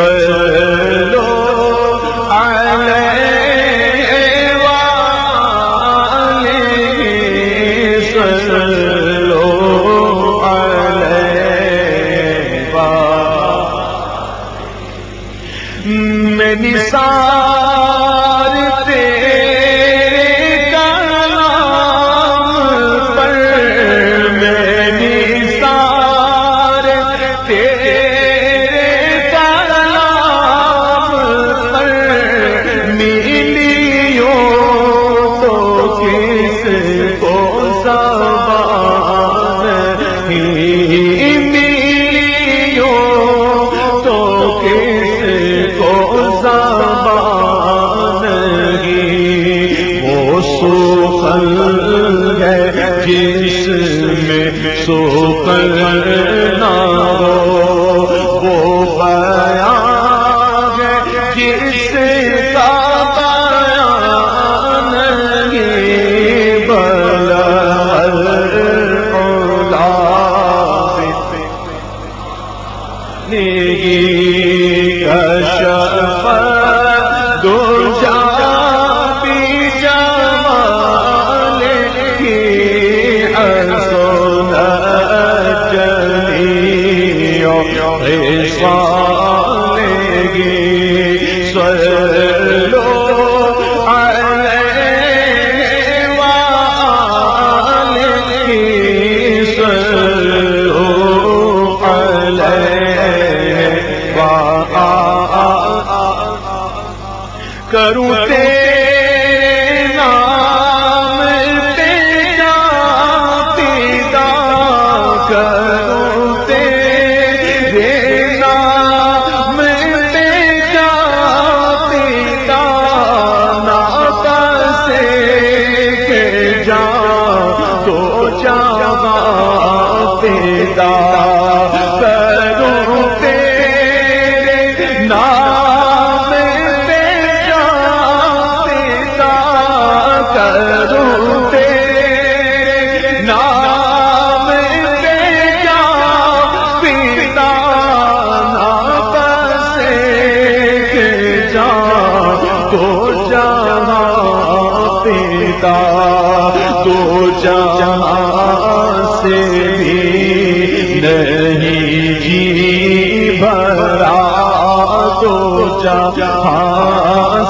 گئے رہے گی۔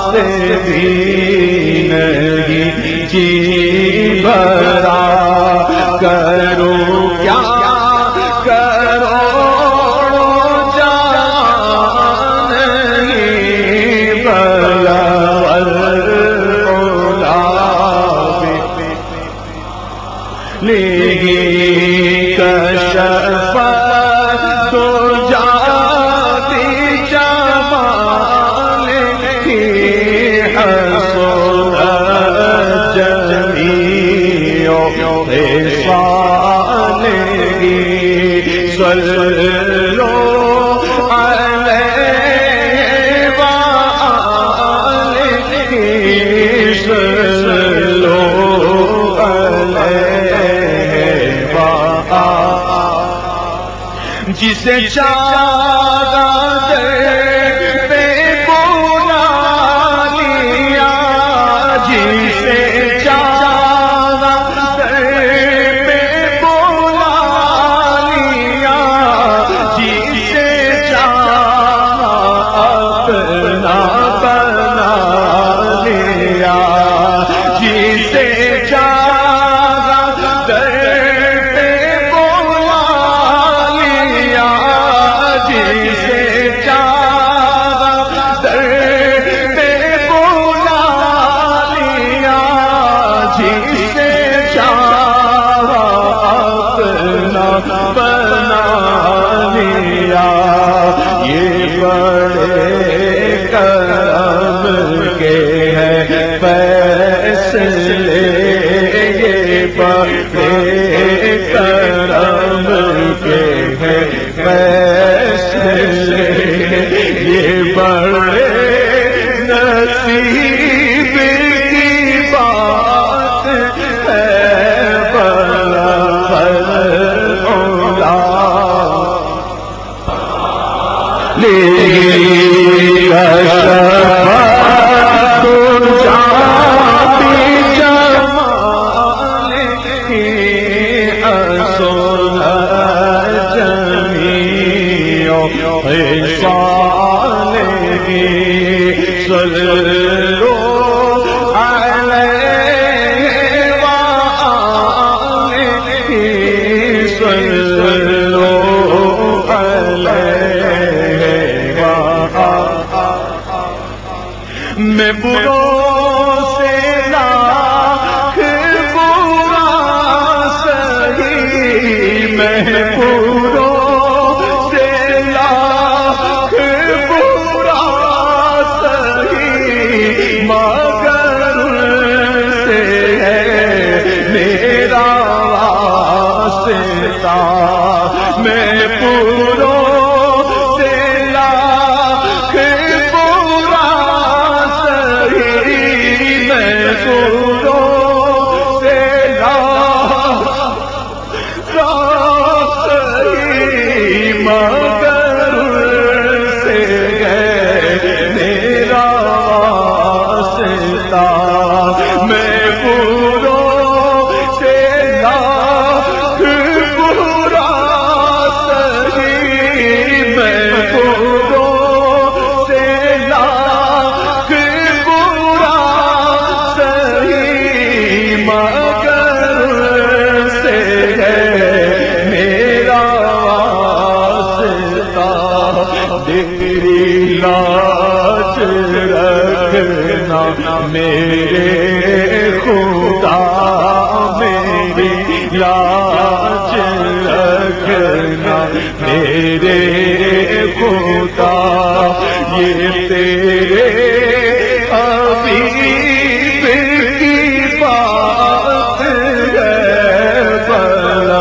سے بھی نہیں جی برا کرو کیا کرو جان بلا لے گی کش جسے چارا دے نہیں۔ میرے خدا میری لاج رکھنا میرے خدا یہ تیرے ابھی کی بات ہے بڑا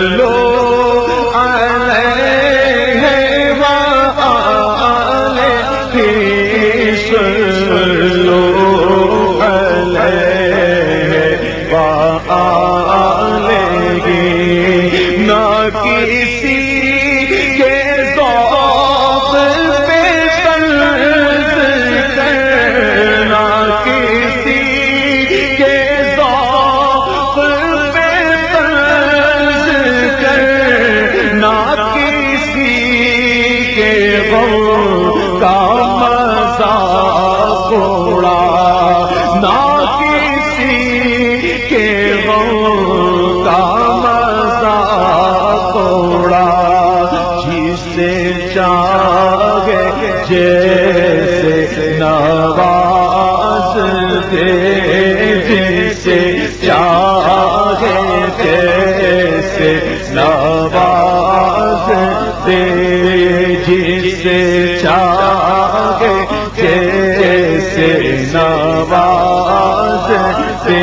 سے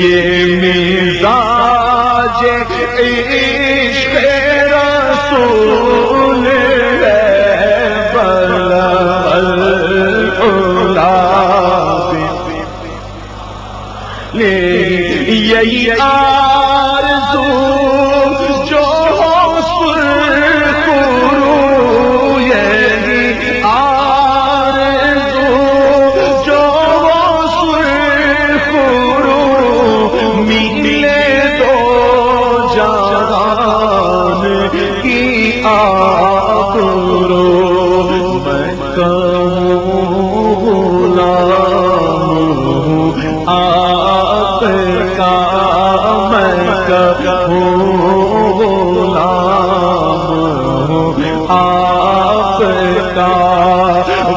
یہ مزاج عشق رسول یہی آرزو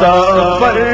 نہ